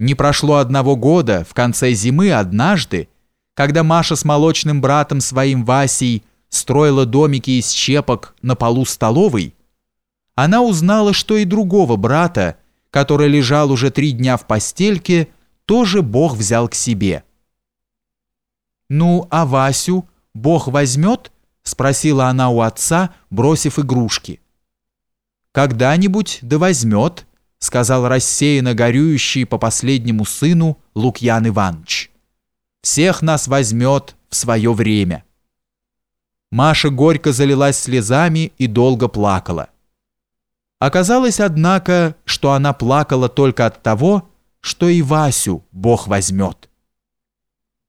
Не прошло одного года, в конце зимы однажды, когда Маша с молочным братом своим Васей строила домики из щепок на полу столовой, она узнала, что и другого брата, который лежал уже три дня в постельке, тоже Бог взял к себе. «Ну, а Васю Бог возьмет?» – спросила она у отца, бросив игрушки. «Когда-нибудь да возьмет», – сказал рассеянно горюющий по последнему сыну Лукьян Иванович. «Всех нас возьмет в свое время». Маша горько залилась слезами и долго плакала. Оказалось, однако, что она плакала только от того, что и Васю Бог возьмет.